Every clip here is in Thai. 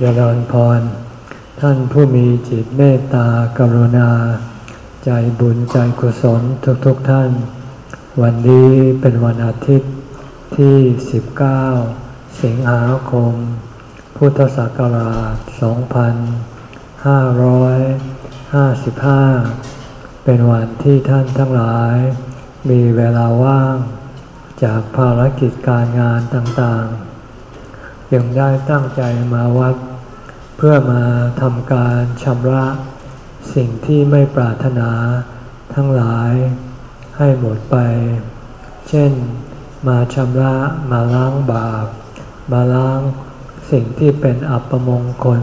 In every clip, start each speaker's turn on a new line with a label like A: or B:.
A: เจริญพร ท่านผู้มีจิตเมตตากรุณา ใจบุญใจกุศลทุกๆทท่าน วันนี้เป็นวันอาทิตย์ที่ 19 สิงหาคม พุทธศักราช 2555 เป็นวันที่ท่านทั้งหลาย มีเวลาว่าง จากภารกิจการงานต่างๆยังได้ตั้งใจมาวัด เพื่อมาทำการชำระสิ่งที่ไม่ปรารถนาทั้งหลายให้หมดไป เช่น มาชำระมาล้างบาป มาล้างสิ่งที่เป็นอัปมงคล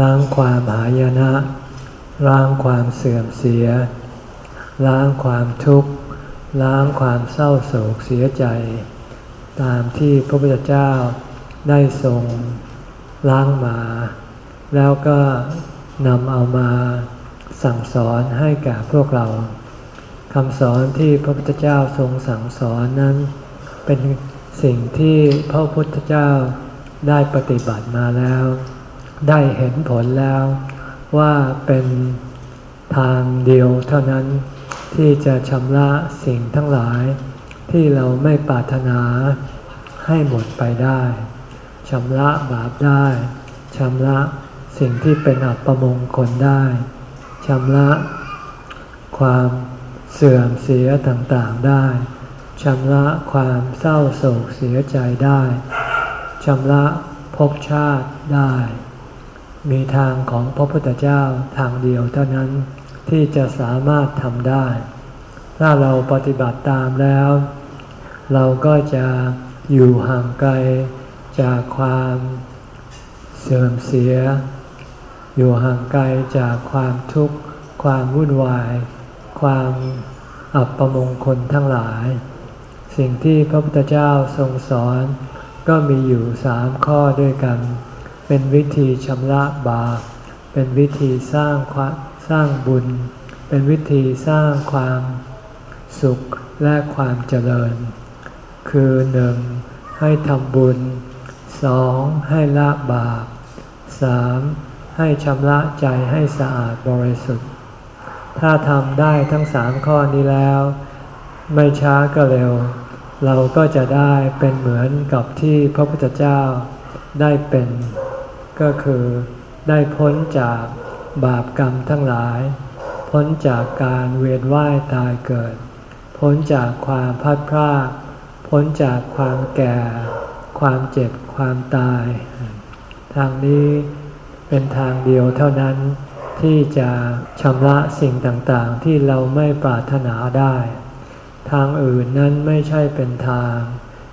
A: ล้างความหายนะ ล้างความเสื่อมเสีย ล้างความทุกข์ ล้างความเศร้าโศกเสียใจ ตามที่พระพุทธเจ้าได้ทรง ล้างมา แล้วก็นำเอามาสั่งสอนให้แก่พวกเราคำสอนที่พระพุทธเจ้าทรงสั่งสอนนั้น เป็นสิ่งที่พระพุทธเจ้าได้ปฏิบัติมาแล้ว ได้เห็นผลแล้วว่าเป็นทางเดียวเท่านั้นที่จะชำระสิ่งทั้งหลายที่เราไม่ปรารถนาให้หมดไปได้ ชำระบาปได้ชำระสิ่งที่เป็นอัปมงคลได้ชำระความเสื่อมเสียต่างๆได้ชำระความเศร้าโศกเสียใจได้ชำระภพชาติได้ มีทางของพระพุทธเจ้าทางเดียวเท่านั้นที่จะสามารถทำได้ ถ้าเราปฏิบัติตามแล้ว เราก็จะอยู่ห่างไกล จากความเสื่อมเสีย อยู่ห่างไกลจากความทุกข์ ความวุ่นวาย ความอับประมงคลทั้งหลาย สิ่งที่พระพุทธเจ้าทรงสอน ก็มีอยู่สามข้อด้วยกัน เป็นวิธีชำระบาป เป็นวิธีสร้างความสร้างบุญ เป็นวิธีสร้างความสุขและความเจริญ คือหนึ่งให้ทำบุญ สองให้ละบาปสามให้ชำระใจให้สะอาดบริสุทธิ์ ถ้าทำได้ทั้งสามข้อนี้แล้ว ไม่ช้าก็เร็ว เราก็จะได้เป็นเหมือนกับที่พระพุทธเจ้าได้เป็น ก็คือได้พ้นจากบาปกรรมทั้งหลาย พ้นจากการเวียนว่ายตายเกิด พ้นจากความพัดพรากพ้นจากความแก่ ความเจ็บความตาย ทางนี้เป็นทางเดียวเท่านั้นที่จะชำระสิ่งต่างๆ ที่เราไม่ปรารถนาได้ ทางอื่นนั้นไม่ใช่เป็นทาง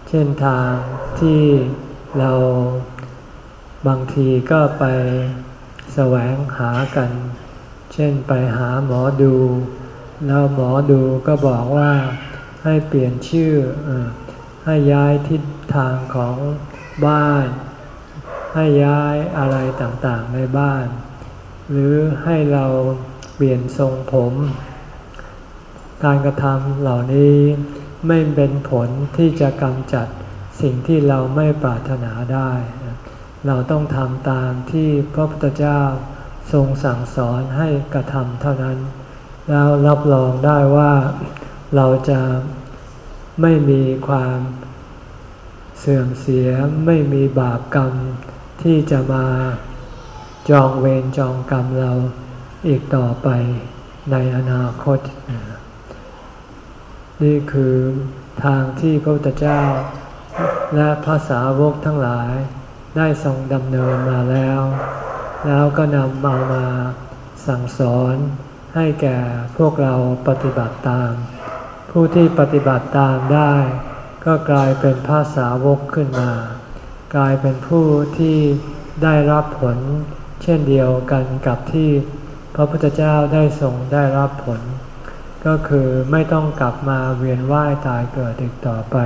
A: เช่นทางที่เราบางทีก็ไปแสวงหากัน เช่นไปหาหมอดู แล้วหมอดูก็บอกว่าให้เปลี่ยนชื่อ ให้ย้ายทิศทางของบ้าน ให้ย้ายอะไรต่างๆในบ้าน หรือให้เราเปลี่ยนทรงผม การกระทำเหล่านี้ไม่เป็นผลที่จะกำจัดสิ่งที่เราไม่ปรารถนาได้ เราต้องทำตามที่พระพุทธเจ้าทรงสั่งสอนให้กระทำเท่านั้น แล้วรับรองได้ว่าเราจะ ไม่มีความเสื่อมเสียไม่มีบาปกรรมที่จะมาจองเวรจองกรรมเราอีกต่อไปในอนาคต นี่คือทางที่พระพุทธเจ้าและภาษาวกทั้งหลายได้ทรงดำเนินมาแล้ว แล้วก็นำเอามาสั่งสอนให้แก่พวกเราปฏิบัติตาม ผู้ที่ปฏิบัติตามได้ ก็กลายเป็นพระสาวกขึ้นมา กลายเป็นผู้ที่ได้รับผล เช่นเดียวกันกับที่พระพุทธเจ้าได้ทรงได้รับผล ก็คือไม่ต้องกลับมาเวียนว่ายตายเกิดอีกต่อไป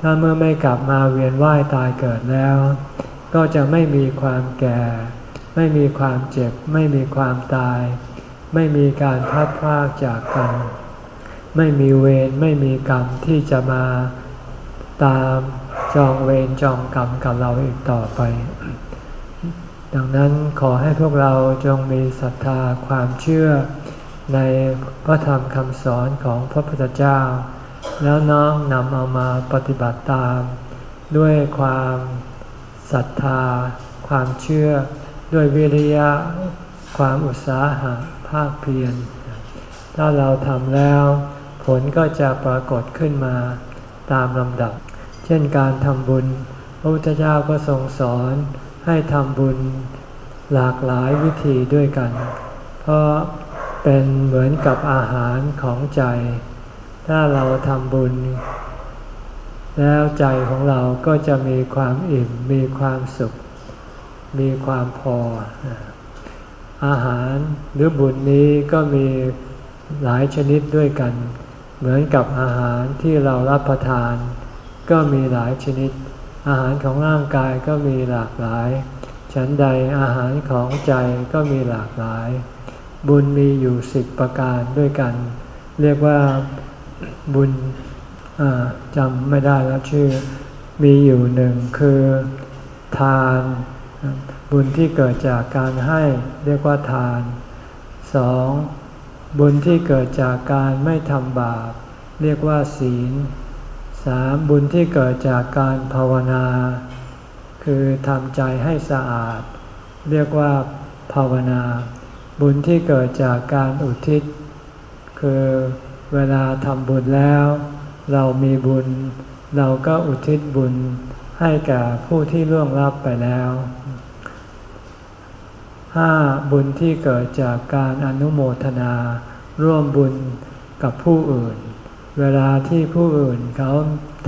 A: ถ้าเมื่อไม่กลับมาเวียนว่ายตายเกิดแล้ว ก็จะไม่มีความแก่ ไม่มีความเจ็บ ไม่มีความตาย ไม่มีการพัดพลากจากกัน ไม่มีเวรไม่มีกรรมที่จะมาตามจองเวรจองกรรมกับเราอีกต่อไป ดังนั้นขอให้พวกเราจงมีศรัทธาความเชื่อในพระธรรมคำสอนของพระพุทธเจ้า แล้วน้อมนำเอามาปฏิบัติตาม ด้วยความศรัทธา ความเชื่อ ด้วยวิริยะ ความอุตสาหะภาคเพียรถ้าเราทำแล้ว ผลก็จะปรากฏขึ้นมาตามลำดับ เช่นการทำบุญ พระพุทธเจ้าก็ทรงสอนให้ทำบุญหลากหลายวิธีด้วยกัน เพราะเป็นเหมือนกับอาหารของใจ ถ้าเราทำบุญ แล้วใจของเราก็จะมีความอิ่ม มีความสุข มีความพอ อาหารหรือบุญนี้ก็มีหลายชนิดด้วยกัน เหมือนกับอาหารที่เรารับประทาน ก็มีหลายชนิด อาหารของร่างกายก็มีหลากหลาย ฉันใดอาหารของใจก็มีหลากหลาย บุญมีอยู่สิบประการด้วยกัน เรียกว่าบุญจำไม่ได้แล้วชื่อ มีอยู่หนึ่งคือทาน บุญที่เกิดจากการให้เรียกว่าทานสอง บุญที่เกิดจากการไม่ทำบาป เรียกว่าศีลสามบุญที่เกิดจากการภาวนา คือทำใจให้สะอาด เรียกว่าภาวนา บุญที่เกิดจากการอุทิศ คือเวลาทำบุญแล้ว เรามีบุญ เราก็อุทิศบุญให้แก่ผู้ที่ล่วงลับไปแล้ว ห้าบุญที่เกิดจากการอนุโมทนา ร่วมบุญกับผู้อื่น เวลาที่ผู้อื่นเขา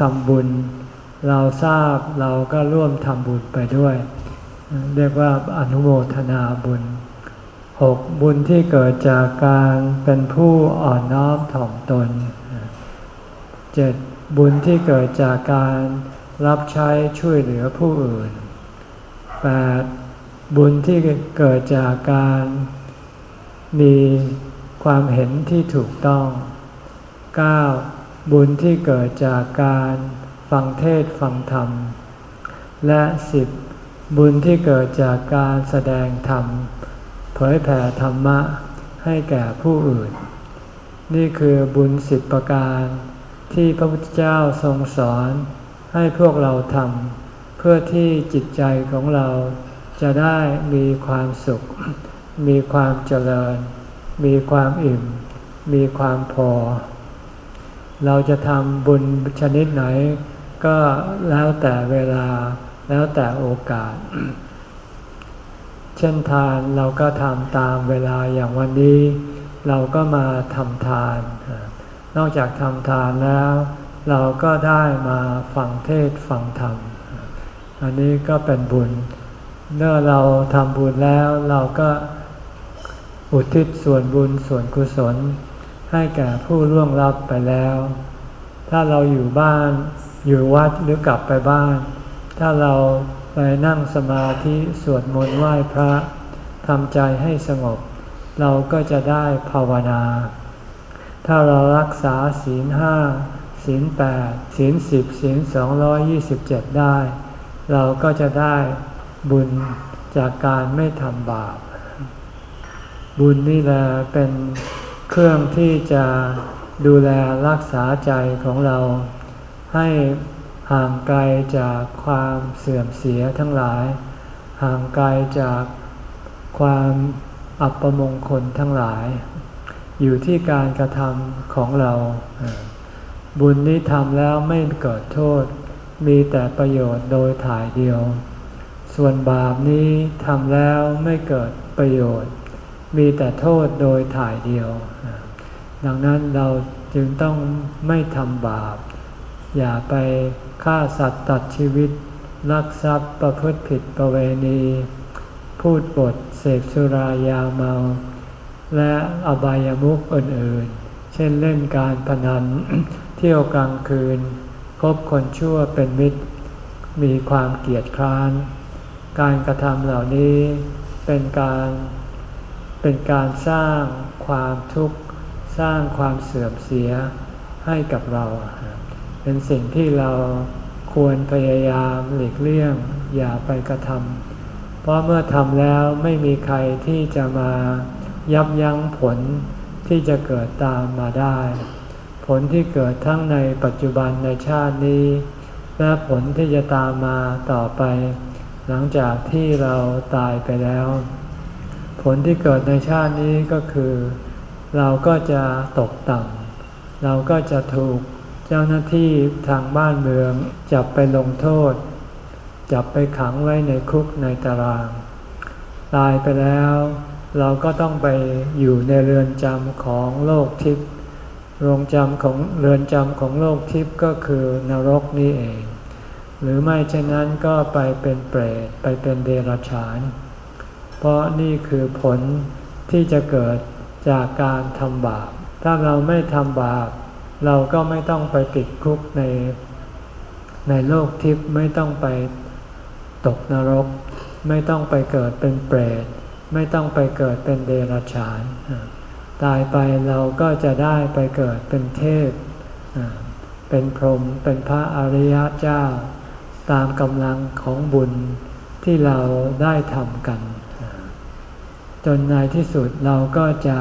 A: ทำบุญ เราทราบเราก็ร่วมทำบุญไปด้วย เรียกว่าอนุโมทนาบุญหกบุญที่เกิดจากการเป็นผู้อ่อนน้อมถ่อมตนเจ็ดบุญที่เกิดจากการรับใช้ช่วยเหลือผู้อื่นแปด บุญที่เกิดจากการมีความเห็นที่ถูกต้อง 9. บุญที่เกิดจากการฟังเทศฟังธรรม และ 10. บุญที่เกิดจากการแสดงธรรม เผยแผ่ธรรมะให้แก่ผู้อื่น นี่คือบุญสิบประการที่พระพุทธเจ้าทรงสอนให้พวกเราทำเพื่อที่จิตใจของเรา จะได้มีความสุข มีความเจริญ มีความอิ่ม มีความพอ เราจะทำบุญชนิดไหน ก็แล้วแต่เวลาแล้วแต่โอกาส เช่นทานเราก็ทำตามเวลาอย่างวันนี้ เราก็มาทำทาน นอกจากทำทานแล้ว เราก็ได้มาฟังเทศฟังธรรม อันนี้ก็เป็นบุญ เมื่อเราทำบุญแล้วเราก็อุทิศส่วนบุญส่วนกุศล ให้แก่ผู้ร่วงลับไปแล้ว ถ้าเราอยู่บ้านอยู่วัดหรือกลับไปบ้าน ถ้าเราไปนั่งสมาธิสวดมนต์ไหว้พระทำใจให้สงบ เราก็จะได้ภาวนา ถ้าเรารักษาศีลห้าศีลแปดศีลสิบศีลสองร้อยยี่สิบเจ็ดได้ เราก็จะได้ บุญจากการไม่ทำบาป บุญนี่แหละเป็นเครื่องที่จะดูแลรักษาใจของเราให้ห่างไกลจากความเสื่อมเสียทั้งหลาย ห่างไกลจากความอัปมงคลทั้งหลาย อยู่ที่การกระทำของเรา บุญนี้ทำแล้วไม่เกิดโทษ มีแต่ประโยชน์โดยถ่ายเดียว ส่วนบาปนี้ทำแล้วไม่เกิดประโยชน์ มีแต่โทษโดยถ่ายเดียว ดังนั้นเราจึงต้องไม่ทำบาป อย่าไปฆ่าสัตว์ตัดชีวิต ลักทรัพย์ประพฤติผิดประเวณี พูดปดเสพสุรายาเมา และอบายามุขอื่นๆ เช่นเล่นการพนัน เที่ยวกลางคืนคบคนชั่วเป็นมิตร มีความเกียดคร้าน การกระทำเหล่านี้เป็นการเป็นการสร้างความทุกข์สร้างความเสื่อมเสียให้กับเรา เป็นสิ่งที่เราควรพยายามหลีกเลี่ยงอย่าไปกระทำเพราะเมื่อทำแล้วไม่มีใครที่จะมายับยั้งผลที่จะเกิดตามมาได้ ผลที่เกิดทั้งในปัจจุบันในชาตินี้ และผลที่จะตามมาต่อไป หลังจากที่เราตายไปแล้ว ผลที่เกิดในชาตินี้ก็คือ เราก็จะตกต่ำเราก็จะถูกเจ้าหน้าที่ทางบ้านเมือง จับไปลงโทษ จับไปขังไว้ในคุกในตาราง ตายไปแล้ว เราก็ต้องไปอยู่ในเรือนจำของโลกทิพย์โรงจำของเรือนจำของโลกทิพย์ก็คือนรกนี่เอง หรือไม่เช่นนั้นก็ไปเป็นเปรตไปเป็นเดรัจฉาน เพราะนี่คือผลที่จะเกิดจากการทำบาป ถ้าเราไม่ทำบาป เราก็ไม่ต้องไปติดคุกในในโลกทิพย์ไม่ต้องไปตกนรก ไม่ต้องไปเกิดเป็นเปรต ไม่ต้องไปเกิดเป็นเดรัจฉาน ตายไปเราก็จะได้ไปเกิดเป็นเทพ เป็นพรหมเป็นพระอริยเจ้า ตามกำลังของบุญที่เราได้ทำกัน จนในที่สุดเราก็จะ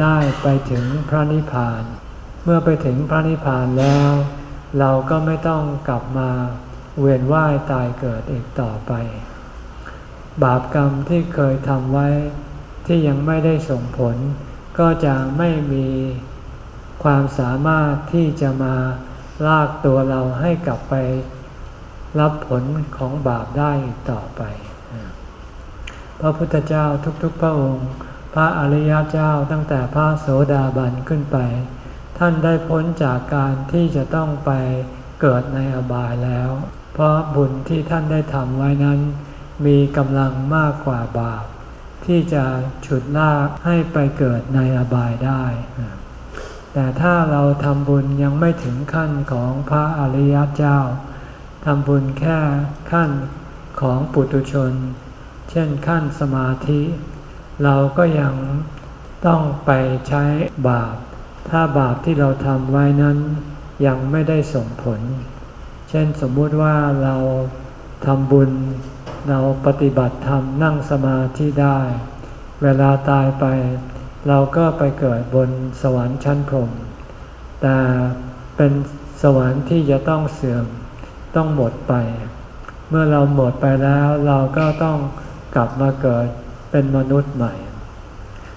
A: ได้ไปถึงพระนิพพาน เมื่อไปถึงพระนิพพานแล้ว เราก็ไม่ต้องกลับมาเวียนว่ายตายเกิดอีกต่อไป บาปกรรมที่เคยทำไว้ที่ยังไม่ได้ส่งผล ก็จะไม่มีความสามารถที่จะมาลากตัวเราให้กลับไป รับผลของบาปได้ต่อไป พระพุทธเจ้าทุกๆพระองค์ พระอริยเจ้าตั้งแต่พระโสดาบันขึ้นไป ท่านได้พ้นจากการที่จะต้องไปเกิดในอบายแล้ว เพราะบุญที่ท่านได้ทำไว้นั้น มีกำลังมากกว่าบาป ที่จะฉุดลากให้ไปเกิดในอบายได้ แต่ถ้าเราทำบุญยังไม่ถึงขั้นของพระอริยเจ้า ทำบุญแค่ขั้นของปุตุชน เช่นขั้นสมาธิ เราก็ยังต้องไปใช้บาป ถ้าบาปที่เราทำไว้นั้นยังไม่ได้ส่งผล เช่นสมมุติว่าเราทำบุญ เราปฏิบัติธรรมนั่งสมาธิได้ เวลาตายไป เราก็ไปเกิดบนสวรรค์ชั้นพรหมแต่เป็นสวรรค์ที่จะต้องเสื่อม ต้องหมดไป เมื่อเราหมดไปแล้วเราก็ต้องกลับมาเกิดเป็นมนุษย์ใหม่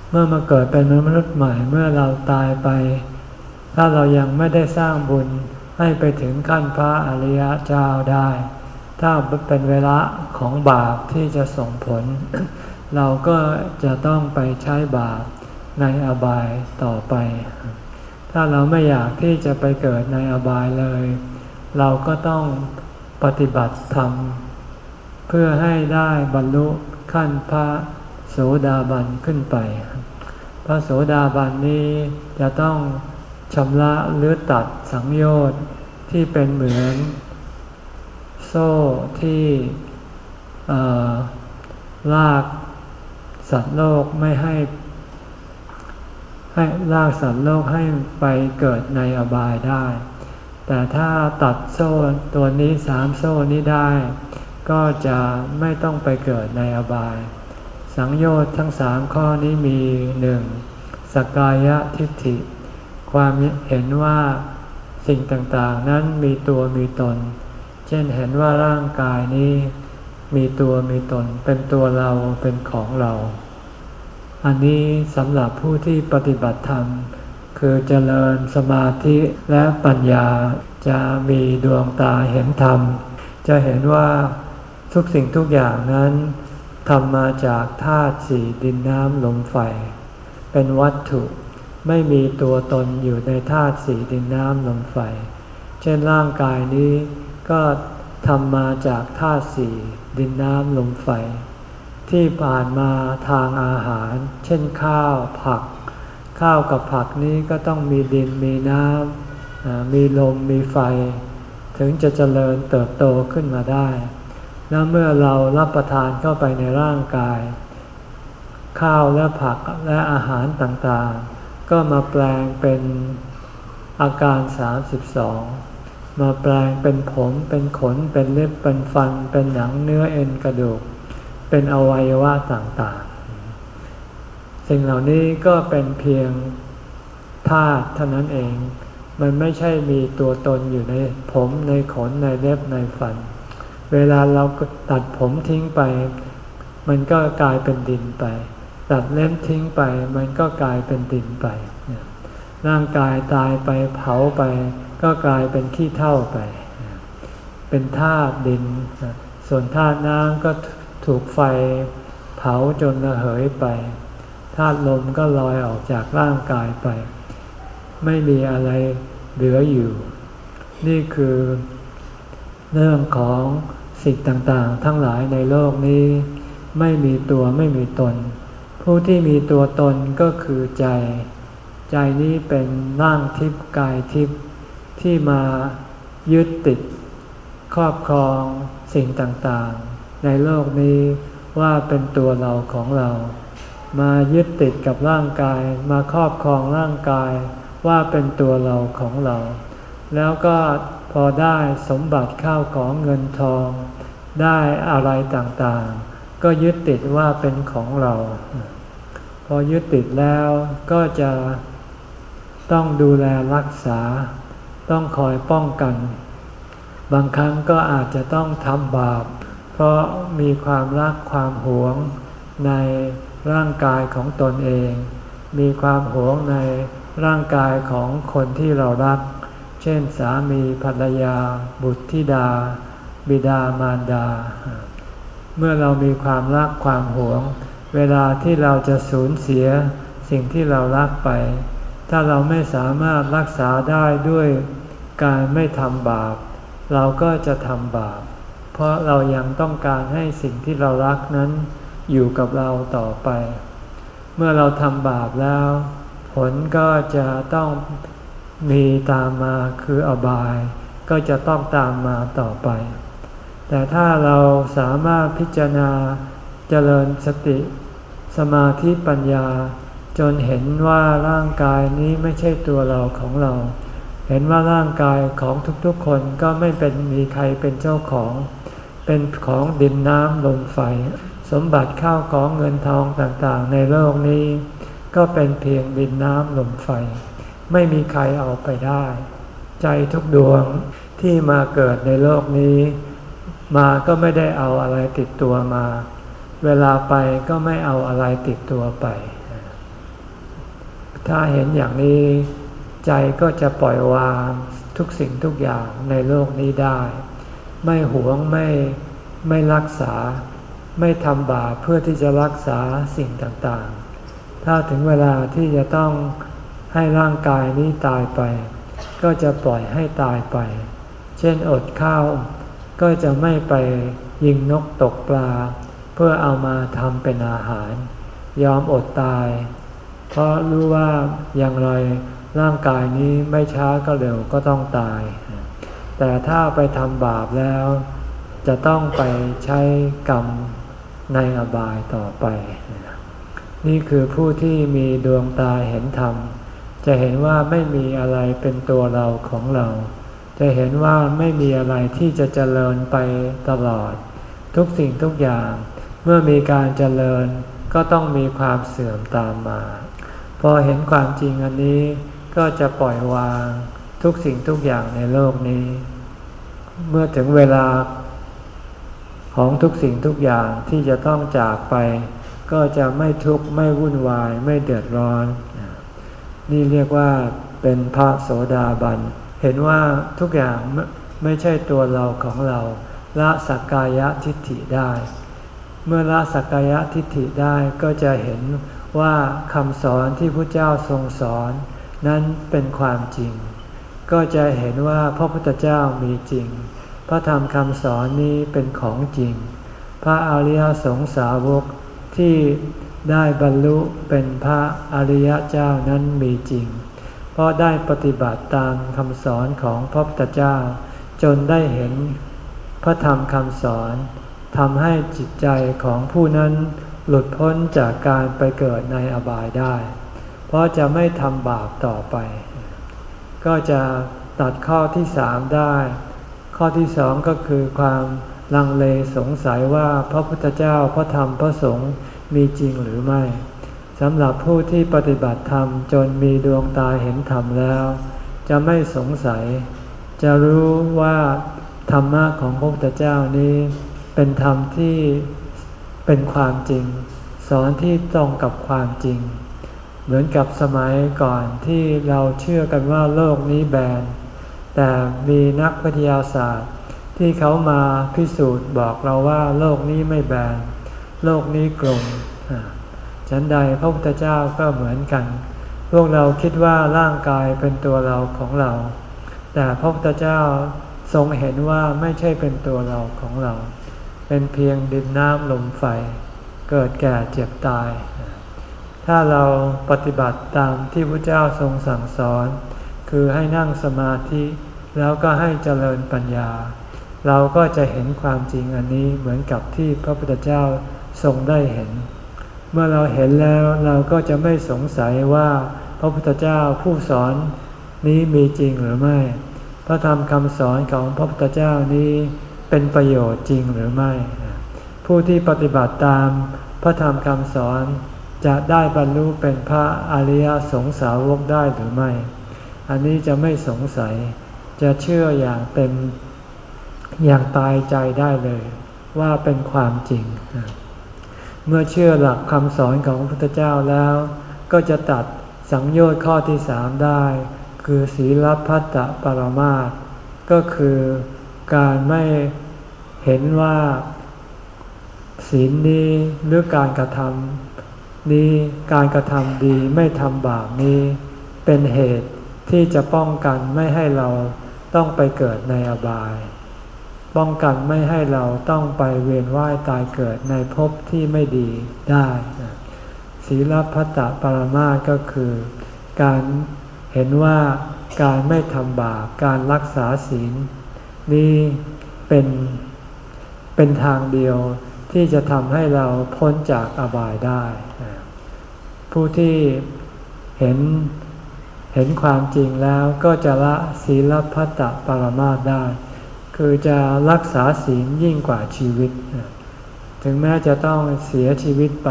A: เมื่อมาเกิดเป็นมนุษย์ใหม่ เมื่อเราตายไป ถ้าเรายังไม่ได้สร้างบุญให้ไปถึงขั้นพระอริยเจ้าได้ ถ้าเป็นเวลาของบาปที่จะส่งผล เราก็จะต้องไปใช้บาปในอบายต่อไป ถ้าเราไม่อยากที่จะไปเกิดในอบายเลย เราก็ต้องปฏิบัติธรรม เพื่อให้ได้บรรลุขั้นพระโสดาบันขึ้นไป พระโสดาบันนี้จะต้องชำระหรือตัดสังโยชน์ที่เป็นเหมือน โซ่ที่ลากสัตว์โลกไม่ให้ ให้ลากสัตว์โลกให้ไปเกิดในอบายได้ แต่ถ้าตัดโซ่ตัวนี้สามโซ่นี้ได้ ก็จะไม่ต้องไปเกิดในอบาย สังโยชน์ทั้งสามข้อนี้มีหนึ่งสกายะทิฏฐิ ความเห็นว่าสิ่งต่างๆ นั้นมีตัวมีตน เช่นเห็นว่าร่างกายนี้ มีตัวมีตน เป็นตัวเราเป็นของเรา อันนี้สำหรับผู้ที่ปฏิบัติธรรม คือเจริญสมาธิและปัญญาจะมีดวงตาเห็นธรรม จะเห็นว่าทุกสิ่งทุกอย่างนั้นทำมาจากธาตุสี่ดินน้ำลมไฟ เป็นวัตถุไม่มีตัวตนอยู่ในธาตุสี่ดินน้ำลมไฟ เช่นร่างกายนี้ก็ทำมาจากธาตุสี่ดินน้ำลมไฟ ที่ผ่านมาทางอาหาร เช่นข้าวผัก ข้าวกับผักนี้ก็ต้องมีดินมีน้ำมีลมมีไฟ ถึงจะเจริญเติบโตขึ้นมาได้ แล้วเมื่อเรารับประทานเข้าไปในร่างกาย ข้าวและผักและอาหารต่างๆ ก็มาแปลงเป็นอาการ 32 มาแปลงเป็นผม เป็นขน เป็นเล็บ เป็นฟัน เป็นหนังเนื้อเอ็นกระดูก เป็นอวัยวะต่างๆ สิ่งเหล่านี้ก็เป็นเพียงธาตุเท่านั้นเอง มันไม่ใช่มีตัวตนอยู่ในผมในขนในเล็บในฟัน เวลาเราตัดผมทิ้งไป มันก็กลายเป็นดินไป ตัดเล็บทิ้งไป มันก็กลายเป็นดินไป ร่างกายตายไปเผาไป ก็กลายเป็นขี้เท่าไป เป็นธาตุดิน ส่วนธาตุน้ำก็ถูกไฟเผาจนระเหยไป ธาตุลมก็ลอยออกจากร่างกายไป ไม่มีอะไรเหลืออยู่ นี่คือเรื่องของสิ่งต่างๆ ทั้งหลายในโลกนี้ ไม่มีตัวไม่มีตน ผู้ที่มีตัวตนก็คือใจ ใจนี้เป็นร่างทิพย์กายทิพย์ที่มายึดติดครอบครองสิ่งต่างๆ ในโลกนี้ว่าเป็นตัวเราของเรา มายึดติดกับร่างกาย มาครอบครองร่างกายว่าเป็นตัวเราของเรา แล้วก็พอได้สมบัติข้าวของเงินทอง ได้อะไรต่างๆ ก็ยึดติดว่าเป็นของเรา พอยึดติดแล้วก็จะต้องดูแลรักษา ต้องคอยป้องกัน บางครั้งก็อาจจะต้องทำบาป เพราะมีความรักความหวงใน ร่างกายของตนเอง มีความหวงในร่างกายของคนที่เรารัก เช่นสามีภรรยา บุตรธิดา บิดามารดา เมื่อเรามีความรักความหวง เวลาที่เราจะสูญเสียสิ่งที่เรารักไป ถ้าเราไม่สามารถรักษาได้ด้วยการไม่ทำบาป เราก็จะทำบาป เพราะเรายังต้องการให้สิ่งที่เรารักนั้น อยู่กับเราต่อไป เมื่อเราทำบาปแล้ว ผลก็จะต้องมีตามมาคืออบาย ก็จะต้องตามมาต่อไป แต่ถ้าเราสามารถพิจารณาเจริญสติ สมาธิปัญญา จนเห็นว่าร่างกายนี้ไม่ใช่ตัวเราของเรา เห็นว่าร่างกายของทุกๆคนก็ไม่เป็นมีใครเป็นเจ้าของ เป็นของดินน้ำลมไฟ สมบัติข้าวของเงินทองต่างๆ ในโลกนี้ ก็เป็นเพียงดินน้ำลมไฟ ไม่มีใครเอาไปได้ ใจทุกดวงที่มาเกิดในโลกนี้ มาก็ไม่ได้เอาอะไรติดตัวมา เวลาไปก็ไม่เอาอะไรติดตัวไป ถ้าเห็นอย่างนี้ ใจก็จะปล่อยวางทุกสิ่งทุกอย่างในโลกนี้ได้ ไม่หวงไม่ไม่รักษา ไม่ทำบาปเพื่อที่จะรักษาสิ่งต่างๆ ถ้าถึงเวลาที่จะต้องให้ร่างกายนี้ตายไป ก็จะปล่อยให้ตายไป เช่นอดข้าว ก็จะไม่ไปยิงนกตกปลา เพื่อเอามาทำเป็นอาหาร ยอมอดตาย เพราะรู้ว่าอย่างไรร่างกายนี้ไม่ช้าก็เร็วก็ต้องตาย แต่ถ้าไปทำบาปแล้ว จะต้องไปใช้กรรม ในอบายต่อไป นี่คือผู้ที่มีดวงตาเห็นธรรม จะเห็นว่าไม่มีอะไรเป็นตัวเราของเรา จะเห็นว่าไม่มีอะไรที่จะเจริญไปตลอด ทุกสิ่งทุกอย่าง เมื่อมีการเจริญก็ต้องมีความเสื่อมตามมา พอเห็นความจริงอันนี้ก็จะปล่อยวางทุกสิ่งทุกอย่างในโลกนี้ เมื่อถึงเวลา ของทุกสิ่งทุกอย่างที่จะต้องจากไป ก็จะไม่ทุกข์ไม่วุ่นวายไม่เดือดร้อน นี่เรียกว่าเป็นพระโสดาบัน เห็นว่าทุกอย่างไม่ใช่ตัวเราของเรา ละสักกายทิฏฐิได้ เมื่อละสักกายทิฏฐิได้ก็จะเห็นว่าคำสอนที่พระเจ้าทรงสอน นั้นเป็นความจริง ก็จะเห็นว่าพระพุทธเจ้ามีจริง พระธรรมคำสอนนี้เป็นของจริง พระอริยสงสาวกที่ได้บรรลุเป็นพระอริยเจ้านั้นมีจริง เพราะได้ปฏิบัติตามคำสอนของพระพุทธเจ้า จนได้เห็นพระธรรมคำสอนทำให้จิตใจของผู้นั้นหลุดพ้นจากการไปเกิดในอบายได้ เพราะจะไม่ทำบาปต่อไป ก็จะตัดข้อที่สามได้ ข้อที่สองก็คือความลังเลสงสัยว่าพระพุทธเจ้าพระธรรมพระสงฆ์มีจริงหรือไม่สำหรับผู้ที่ปฏิบัติธรรมจนมีดวงตาเห็นธรรมแล้ว จะไม่สงสัย จะรู้ว่าธรรมะของพระพุทธเจ้านี้ เป็นธรรมที่เป็นความจริง สอนที่ตรงกับความจริง เหมือนกับสมัยก่อนที่เราเชื่อกันว่าโลกนี้แบน แต่มีนักวิทยาศาสตร์ ที่เขามาพิสูจน์บอกเราว่าโลกนี้ไม่แบน โลกนี้กลมฉันใดพระพุทธเจ้าก็เหมือนกัน พวกเราคิดว่าร่างกายเป็นตัวเราของเรา แต่พระพุทธเจ้าทรงเห็นว่าไม่ใช่เป็นตัวเราของเรา เป็นเพียงดินน้ำลมไฟ เกิดแก่เจ็บตาย ถ้าเราปฏิบัติตามที่พระเจ้าทรงสั่งสอน คือให้นั่งสมาธิ แล้วก็ให้เจริญปัญญา เราก็จะเห็นความจริงอันนี้เหมือนกับที่พระพุทธเจ้าทรงได้เห็น เมื่อเราเห็นแล้วเราก็จะไม่สงสัยว่าพระพุทธเจ้าผู้สอนนี้มีจริงหรือไม่ พระธรรมคำสอนของพระพุทธเจ้านี้เป็นประโยชน์จริงหรือไม่ ผู้ที่ปฏิบัติตามพระธรรมคำสอนจะได้บรรลุเป็นพระอริยสงสาวกได้หรือไม่ อันนี้จะไม่สงสัย จะเชื่ออย่างเต็มอย่างตายใจได้เลย ว่าเป็นความจริง เมื่อเชื่อหลักคำสอนของพระพุทธเจ้าแล้ว ก็จะตัดสังโยชน์ข้อที่สามได้ คือศีลพัตตปรมาตก็คือการไม่เห็นว่าศีลนี้หรือการกระทำนี้การกระทำดีไม่ทำบาปนี้ เป็นเหตุที่จะป้องกันไม่ให้เรา ต้องไปเกิดในอบาย ป้องกันไม่ให้เราต้องไปเวียนว่ายตายเกิดในภพที่ไม่ดีได้ศีลพัตตปรมาก็คือ การเห็นว่าการไม่ทำบาปการรักษาศีล นี่เป็นเป็นทางเดียวที่จะทำให้เราพ้นจากอบายได้ ผู้ที่เห็น เห็นความจริงแล้วก็จะละศีลพัตตปรมาได้ คือจะรักษาศีลยิ่งกว่าชีวิต ถึงแม้จะต้องเสียชีวิตไป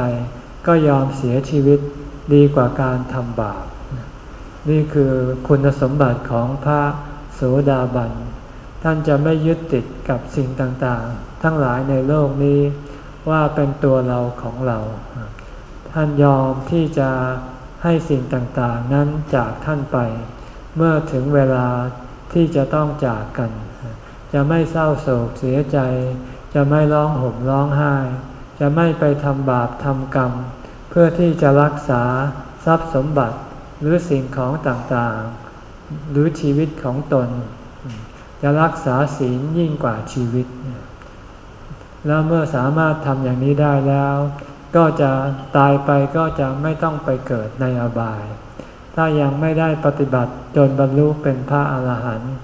A: ก็ยอมเสียชีวิตดีกว่าการทำบาป นี่คือคุณสมบัติของพระโสดาบัน ท่านจะไม่ยึดติดกับสิ่งต่างๆ ทั้งหลายในโลกนี้ว่าเป็นตัวเราของเรา ท่านยอมที่จะ ให้สิ่งต่างๆนั้นจากท่านไป เมื่อถึงเวลาที่จะต้องจากกัน จะไม่เศร้าโศกเสียใจ จะไม่ร้องห่มร้องไห้ จะไม่ไปทำบาปทำกรรม เพื่อที่จะรักษาทรัพย์สมบัติหรือสิ่งของต่างๆ หรือชีวิตของตน จะรักษาศีลยิ่งกว่าชีวิต แล้วเมื่อสามารถทำอย่างนี้ได้แล้ว ก็จะตายไปก็จะไม่ต้องไปเกิดในอบาย ถ้ายังไม่ได้ปฏิบัติจนบรรลุเป็นพระอาหารหันต์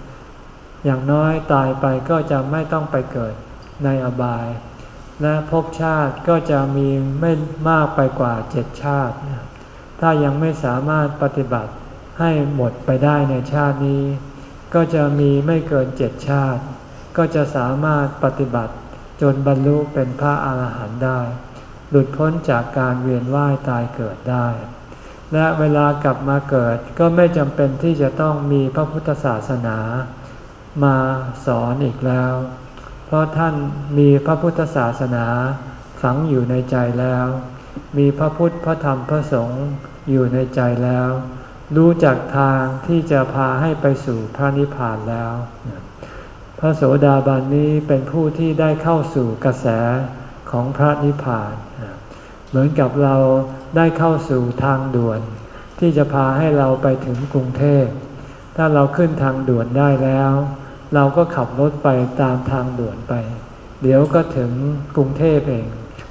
A: อย่างน้อยตายไปก็จะไม่ต้องไปเกิดในอบาย และภพชาติก็จะมีไม่มากไปกว่าเจ็ดชาติ ถ้ายังไม่สามารถปฏิบัติให้หมดไปได้ในชาตินี้ ก็จะมีไม่เกินเจ็ดชาติ ก็จะสามารถปฏิบัติจนบรรลุเป็นพระอาหารหันต์ได้ หลุดพ้นจากการเวียนว่ายตายเกิดได้ และเวลากลับมาเกิดก็ไม่จำเป็นที่จะต้องมีพระพุทธศาสนามาสอนอีกแล้ว เพราะท่านมีพระพุทธศาสนาฝังอยู่ในใจแล้ว มีพระพุทธพระธรรมพระสงฆ์อยู่ในใจแล้ว รู้จักทางที่จะพาให้ไปสู่พระนิพพานแล้ว พระโสดาบันนี้เป็นผู้ที่ได้เข้าสู่กระแสของพระนิพพาน เหมือนกับเราได้เข้าสู่ทางด่วน ที่จะพาให้เราไปถึงกรุงเทพ ถ้าเราขึ้นทางด่วนได้แล้ว เราก็ขับรถไปตามทางด่วนไป เดี๋ยวก็ถึงกรุงเทพเอง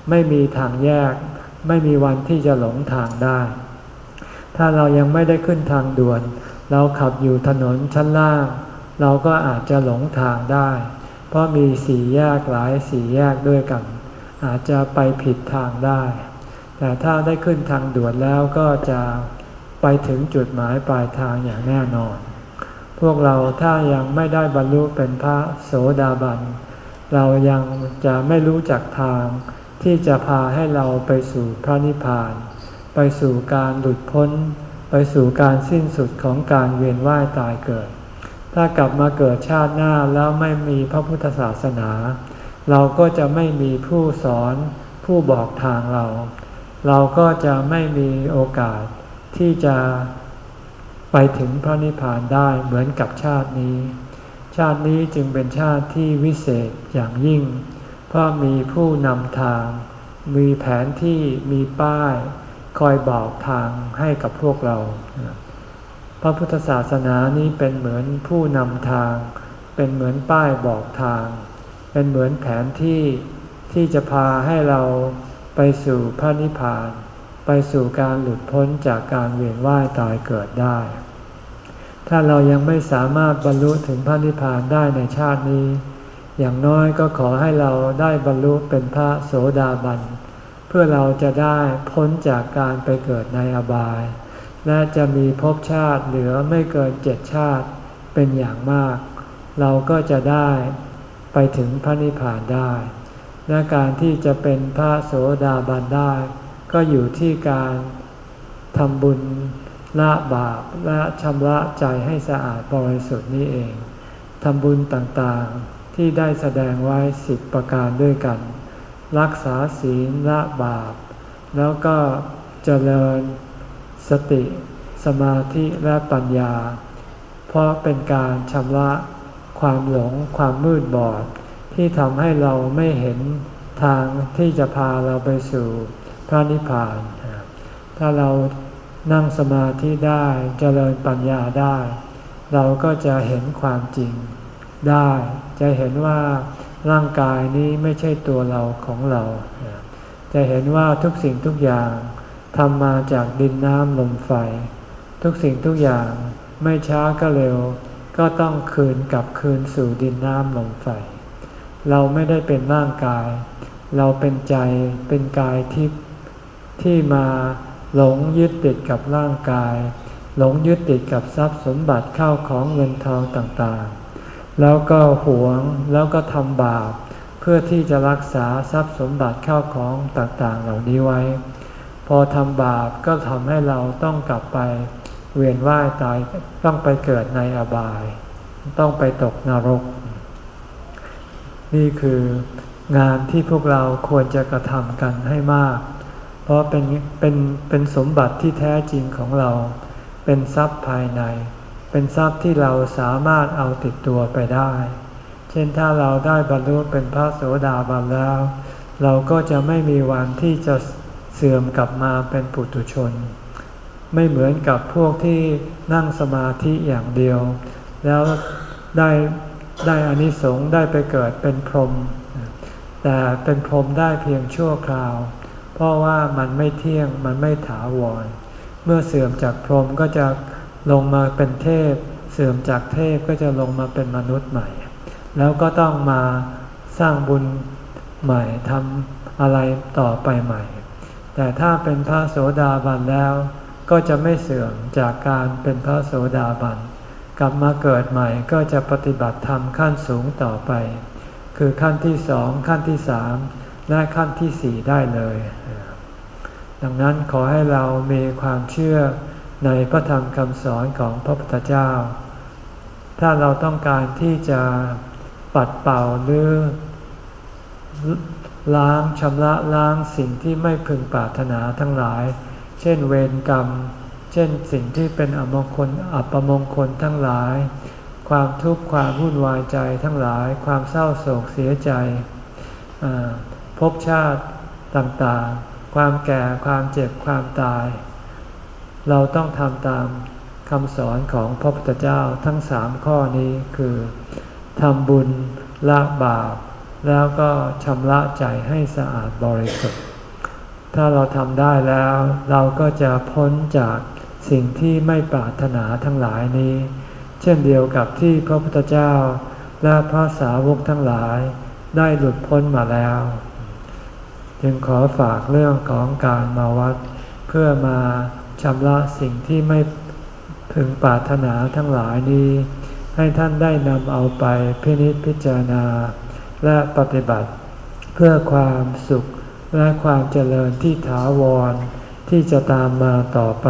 A: ไม่มีทางแยก ไม่มีวันที่จะหลงทางได้ ถ้าเรายังไม่ได้ขึ้นทางด่วน เราขับอยู่ถนนชั้นล่าง เราก็อาจจะหลงทางได้ เพราะมีสี่แยกหลายสี่แยกด้วยกัน อาจจะไปผิดทางได้ แต่ถ้าได้ขึ้นทางด่วนแล้วก็จะไปถึงจุดหมายปลายทางอย่างแน่นอน พวกเราถ้ายังไม่ได้บรรลุเป็นพระโสดาบัน เรายังจะไม่รู้จักทางที่จะพาให้เราไปสู่พระนิพพาน ไปสู่การหลุดพ้น ไปสู่การสิ้นสุดของการเวียนว่ายตายเกิด ถ้ากลับมาเกิดชาติหน้าแล้วไม่มีพระพุทธศาสนา เราก็จะไม่มีผู้สอนผู้บอกทางเรา เราก็จะไม่มีโอกาสที่จะไปถึงพระนิพพานได้เหมือนกับชาตินี้ ชาตินี้จึงเป็นชาติที่วิเศษอย่างยิ่ง เพราะมีผู้นำทาง มีแผนที่มีป้าย คอยบอกทางให้กับพวกเรา พระพุทธศาสนานี้เป็นเหมือนผู้นำทาง เป็นเหมือนป้ายบอกทาง เป็นเหมือนแผนที่ที่จะพาให้เรา ไปสู่พระนิพพาน ไปสู่การหลุดพ้นจากการเวียนว่ายตายเกิดได้ ถ้าเรายังไม่สามารถบรรลุถึงพระนิพพานได้ในชาตินี้ อย่างน้อยก็ขอให้เราได้บรรลุเป็นพระโสดาบัน เพื่อเราจะได้พ้นจากการไปเกิดในอบาย และจะมีภพชาติเหลือไม่เกินเจ็ดชาติเป็นอย่างมาก เราก็จะได้ไปถึงพระนิพพานได้ และการที่จะเป็นพระโสดาบันได้ ก็อยู่ที่การทำบุญละบาปและชำระใจให้สะอาดบริสุทธิ์นี้เองทำบุญต่างๆที่ได้แสดงไว้สิบประการด้วยกัน รักษาศีลละบาป แล้วก็เจริญสติ สมาธิและปัญญา เพราะเป็นการชำระความหลงความมืดบอด ที่ทำให้เราไม่เห็นทางที่จะพาเราไปสู่พระนิพพาน ถ้าเรานั่งสมาธิได้เจริญปัญญาได้ เราก็จะเห็นความจริงได้ จะเห็นว่าร่างกายนี้ไม่ใช่ตัวเราของเรา จะเห็นว่าทุกสิ่งทุกอย่างทำมาจากดินน้ำลมไฟ ทุกสิ่งทุกอย่างไม่ช้าก็เร็ว ก็ต้องคืนกลับคืนสู่ดินน้ำลมไฟ เราไม่ได้เป็นร่างกาย เราเป็นใจเป็นกายทิพย์ที่มาหลงยึดติดกับร่างกาย หลงยึดติดกับทรัพย์สมบัติเข้าของเงินทองต่างๆ แล้วก็หวงแล้วก็ทำบาปเพื่อที่จะรักษาทรัพย์สมบัติเข้าของต่างๆ เหล่านี้ไว้ พอทำบาปก็ทำให้เราต้องกลับไปเวียนว่ายตายต้องไปเกิดในอบาย ต้องไปตกนรก นี่คืองานที่พวกเราควรจะกระทำกันให้มาก เพราะเป็นเป็นเป็นสมบัติที่แท้จริงของเรา เป็นทรัพย์ภายใน เป็นทรัพย์ที่เราสามารถเอาติดตัวไปได้ เช่นถ้าเราได้บรรลุเป็นพระโสดาบันแล้ว เราก็จะไม่มีวันที่จะเสื่อมกลับมาเป็นปุถุชน ไม่เหมือนกับพวกที่นั่งสมาธิอย่างเดียว แล้วได้ ได้อานิสงส์ได้ไปเกิดเป็นพรหมแต่เป็นพรหมได้เพียงชั่วคราว เพราะว่ามันไม่เที่ยงมันไม่ถาวร เมื่อเสื่อมจากพรหมก็จะลงมาเป็นเทพ เสื่อมจากเทพก็จะลงมาเป็นมนุษย์ใหม่ แล้วก็ต้องมาสร้างบุญใหม่ทำอะไรต่อไปใหม่ แต่ถ้าเป็นพระโสดาบันแล้ว ก็จะไม่เสื่อมจากการเป็นพระโสดาบัน กลับมาเกิดใหม่ก็จะปฏิบัติธรรมขั้นสูงต่อไป คือขั้นที่สองขั้นที่สามและขั้นที่สี่ได้เลย ดังนั้นขอให้เรามีความเชื่อในพระธรรมคำสอนของพระพุทธเจ้า ถ้าเราต้องการที่จะปัดเป่าหรือล้างชำระล้างสิ่งที่ไม่พึงปรารถนาทั้งหลาย เช่นเวรกรรม เช่นสิ่งที่เป็นอมงคลอัปมงคลทั้งหลาย ความทุกข์ความวุ่นวายใจทั้งหลาย ความเศร้าโศกเสียใจภพชาติต่างๆ ความแก่ความเจ็บความตาย เราต้องทำตามคำสอนของพระพุทธเจ้าทั้งสามข้อนี้คือทำบุญละบาป แล้วก็ชำระใจให้สะอาดบริสุทธิ์ ถ้าเราทำได้แล้ว เราก็จะพ้นจาก สิ่งที่ไม่ปรารถนาทั้งหลายนี้ เช่นเดียวกับที่พระพุทธเจ้าและพระสาวกทั้งหลายได้หลุดพ้นมาแล้ว จึงขอฝากเรื่องของการมาวัด เพื่อมาชำระสิ่งที่ไม่พึงปรารถนาทั้งหลายนี้ ให้ท่านได้นำเอาไปพินิจพิจารณา และปฏิบัติ เพื่อความสุขและความเจริญที่ถาวรที่จะตามมาต่อไป